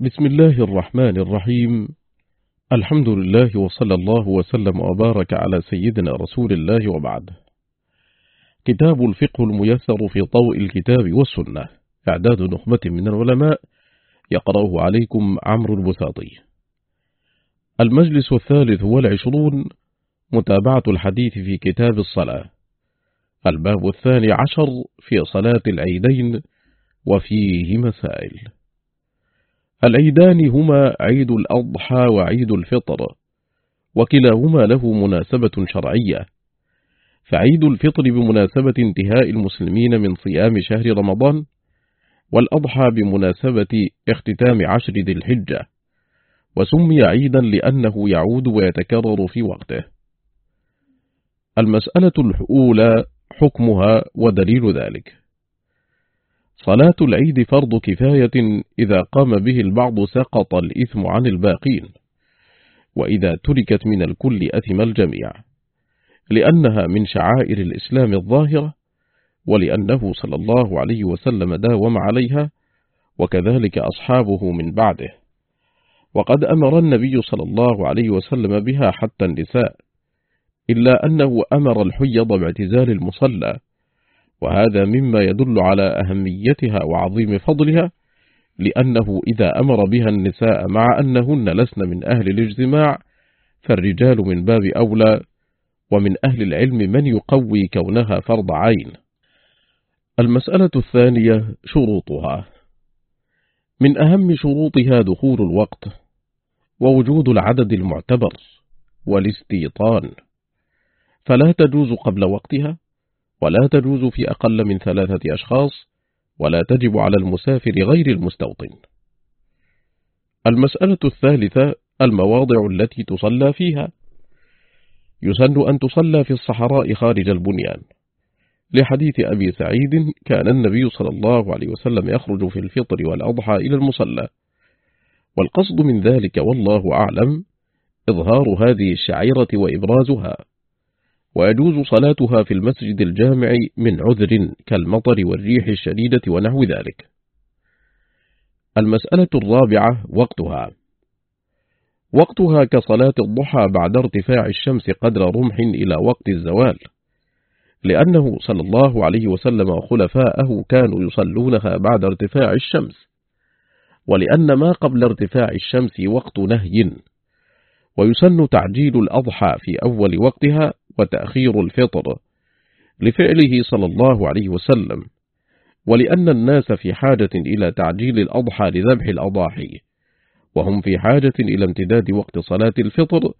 بسم الله الرحمن الرحيم. الحمد لله وصلى الله وسلم وبارك على سيدنا رسول الله وبعد. كتاب الفقه الميسر في ضوء الكتاب والسنة. إعداد نخبة من العلماء. يقرأه عليكم عمرو البساطي. المجلس الثالث والعشرون. متابعة الحديث في كتاب الصلاة. الباب الثاني عشر في صلاة العيدين. وفيه مسائل. العيدان هما عيد الأضحى وعيد الفطر وكلاهما له مناسبة شرعية. فعيد الفطر بمناسبة انتهاء المسلمين من صيام شهر رمضان والأضحى بمناسبة اختتام عشر ذي الحجة. وسمي عيدا لأنه يعود ويتكرر في وقته. المسألة الأولى حكمها ودليل ذلك. صلاة العيد فرض كفاية إذا قام به البعض سقط الإثم عن الباقين وإذا تركت من الكل أثم الجميع لأنها من شعائر الإسلام الظاهرة ولأنه صلى الله عليه وسلم داوم عليها وكذلك أصحابه من بعده. وقد أمر النبي صلى الله عليه وسلم بها حتى النساء إلا أنه أمر الحيض باعتزال المصلى وهذا مما يدل على أهميتها وعظيم فضلها لأنه إذا أمر بها النساء مع أنهن لسن من أهل الاجتماع فالرجال من باب أولى ومن أهل العلم من يقوي كونها فرض عين. المسألة الثانية شروطها. من أهم شروطها دخول الوقت ووجود العدد المعتبر والاستيطان. فلا تجوز قبل وقتها ولا تجوز في أقل من ثلاثة أشخاص ولا تجب على المسافر غير المستوطن. المسألة الثالثة المواضع التي تصلى فيها. يسن أن تصلى في الصحراء خارج البنيان. لحديث أبي سعيد كان النبي صلى الله عليه وسلم يخرج في الفطر والأضحى إلى المصلى. والقصد من ذلك والله أعلم إظهار هذه الشعيرة وإبرازها. ويجوز صلاتها في المسجد الجامع من عذر كالمطر والريح الشديدة ونحو ذلك. المسألة الرابعة وقتها. وقتها كصلاة الضحى بعد ارتفاع الشمس قدر رمح إلى وقت الزوال لأنه صلى الله عليه وسلم وخلفاءه كانوا يصلونها بعد ارتفاع الشمس. ولأن ما قبل ارتفاع الشمس وقت نهي. ويسن تعجيل الأضحى في أول وقتها وتأخير الفطر لفعله صلى الله عليه وسلم. ولأن الناس في حاجة إلى تعجيل الأضحى لذبح الأضاحي وهم في حاجة إلى امتداد وقت صلاة الفطر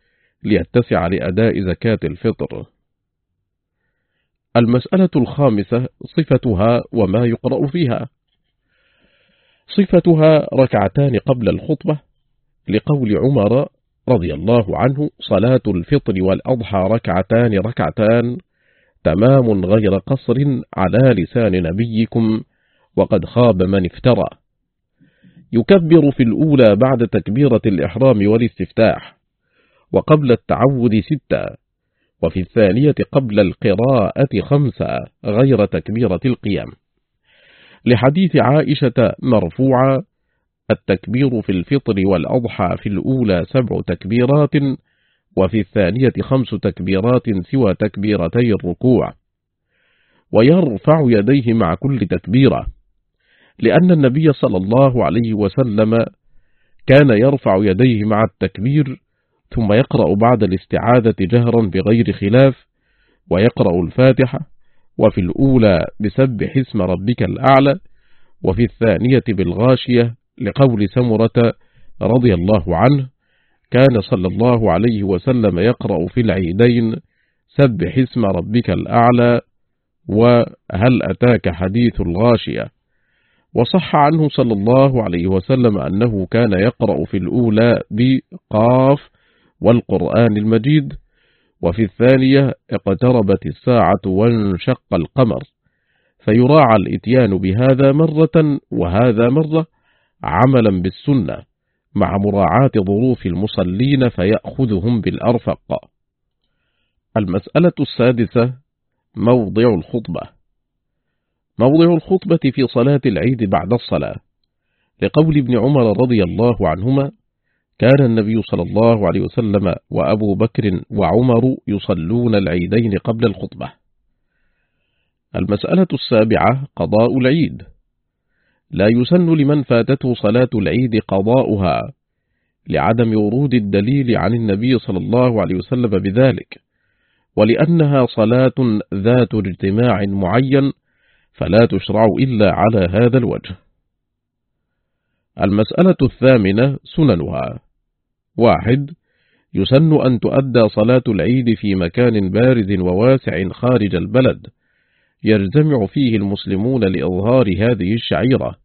ليتسع لأداء زكاة الفطر. المسألة الخامسة صفتها وما يقرأ فيها. صفتها ركعتان قبل الخطبة لقول عمر رضي الله عنه صلاة الفطر والأضحى ركعتان ركعتان تمام غير قصر على لسان نبيكم وقد خاب من افترى. يكبر في الأولى بعد تكبيرة الإحرام والاستفتاح وقبل التعود ستة وفي الثانية قبل القراءة خمسة غير تكبيرة القيام. لحديث عائشة مرفوعة التكبير في الفطر والأضحى في الأولى سبع تكبيرات وفي الثانية خمس تكبيرات سوى تكبيرتي الركوع. ويرفع يديه مع كل تكبيرة لأن النبي صلى الله عليه وسلم كان يرفع يديه مع التكبير ثم يقرأ بعد الاستعاذة جهرا بغير خلاف ويقرأ الفاتحة وفي الأولى بسبح اسم ربك الأعلى وفي الثانية بالغاشية لقول سمرة رضي الله عنه كان صلى الله عليه وسلم يقرأ في العيدين سبح اسم ربك الأعلى وهل أتاك حديث الغاشية؟ وصح عنه صلى الله عليه وسلم أنه كان يقرأ في الأولى بقاف والقرآن المجيد وفي الثانية اقتربت الساعة وانشق القمر فيراعى الإتيان بهذا مرة وهذا مرة عملا بالسنة مع مراعاة ظروف المصلين فيأخذهم بالأرفق. المسألة السادسة موضع الخطبة. موضع الخطبة في صلاة العيد بعد الصلاة. لقول ابن عمر رضي الله عنهما كان النبي صلى الله عليه وسلم وأبو بكر وعمر يصلون العيدين قبل الخطبة. المسألة السابعة قضاء العيد. لا يسن لمن فاتته صلاة العيد قضاؤها لعدم ورود الدليل عن النبي صلى الله عليه وسلم بذلك ولأنها صلاة ذات اجتماع معين فلا تشرع إلا على هذا الوجه. المسألة الثامنة سننها. واحد يسن أن تؤدى صلاة العيد في مكان بارد وواسع خارج البلد يجتمع فيه المسلمون لإظهار هذه الشعيرة.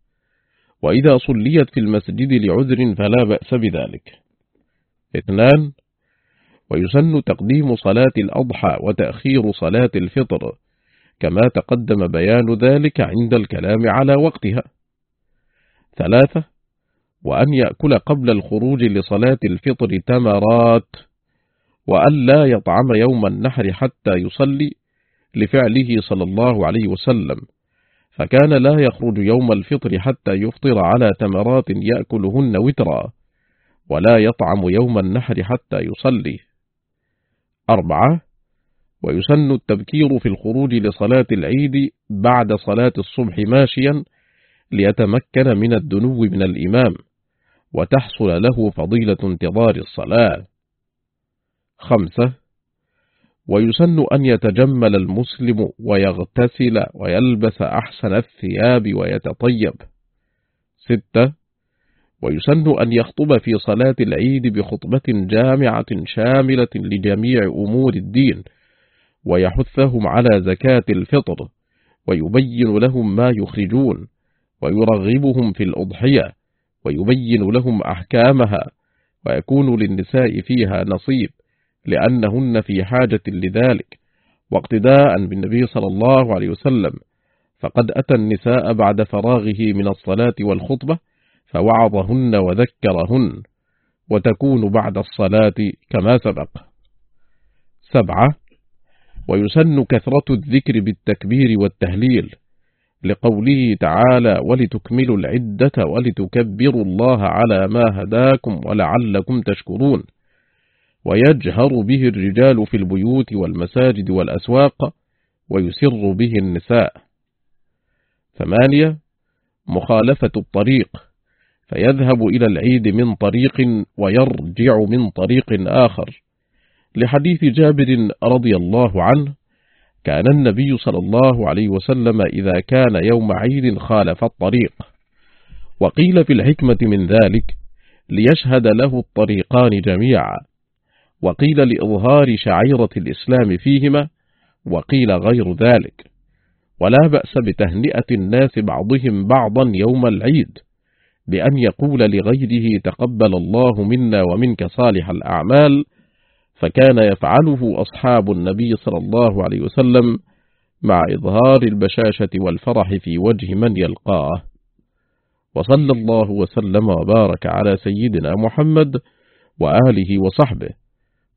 وإذا صليت في المسجد لعذر فلا بأس بذلك. اثنان ويسن تقديم صلاة الأضحى وتأخير صلاة الفطر كما تقدم بيان ذلك عند الكلام على وقتها. ثلاثة وأن يأكل قبل الخروج لصلاة الفطر تمرات وأن لا يطعم يوم النحر حتى يصلي. لفعله صلى الله عليه وسلم فكان لا يخرج يوم الفطر حتى يفطر على تمرات يأكلهن وترا ولا يطعم يوم النحر حتى يصلي. أربعة ويسن التبكير في الخروج لصلاة العيد بعد صلاة الصبح ماشيا ليتمكن من الدنو من الإمام وتحصل له فضيلة انتظار الصلاة. خمسة ويسن أن يتجمل المسلم ويغتسل ويلبس أحسن الثياب ويتطيب. ستة ويسن أن يخطب في صلاة العيد بخطبة جامعة شاملة لجميع أمور الدين ويحثهم على زكاة الفطر ويبين لهم ما يخرجون ويرغبهم في الأضحية ويبين لهم أحكامها ويكون للنساء فيها نصيب. لأنهن في حاجة لذلك واقتداء بالنبي صلى الله عليه وسلم. فقد أتى النساء بعد فراغه من الصلاة والخطبة فوعظهن وذكرهن وتكون بعد الصلاة كما سبق. سبعة ويسن كثرة الذكر بالتكبير والتهليل لقوله تعالى ولتكملوا العدة ولتكبروا الله على ما هداكم ولعلكم تشكرون ويجهر به الرجال في البيوت والمساجد والأسواق ويسر به النساء. ثمانية مخالفة الطريق فيذهب إلى العيد من طريق ويرجع من طريق آخر. لحديث جابر رضي الله عنه كان النبي صلى الله عليه وسلم إذا كان يوم عيد خالف الطريق. وقيل في الحكمة من ذلك ليشهد له الطريقان جميعا. وقيل لإظهار شعيرة الإسلام فيهما وقيل غير ذلك. ولا بأس بتهنئة الناس بعضهم بعضا يوم العيد بأن يقول لغيره تقبل الله منا ومنك صالح الأعمال فكان يفعله أصحاب النبي صلى الله عليه وسلم مع إظهار البشاشة والفرح في وجه من يلقاه. وصلى الله وسلم وبارك على سيدنا محمد وآله وصحبه.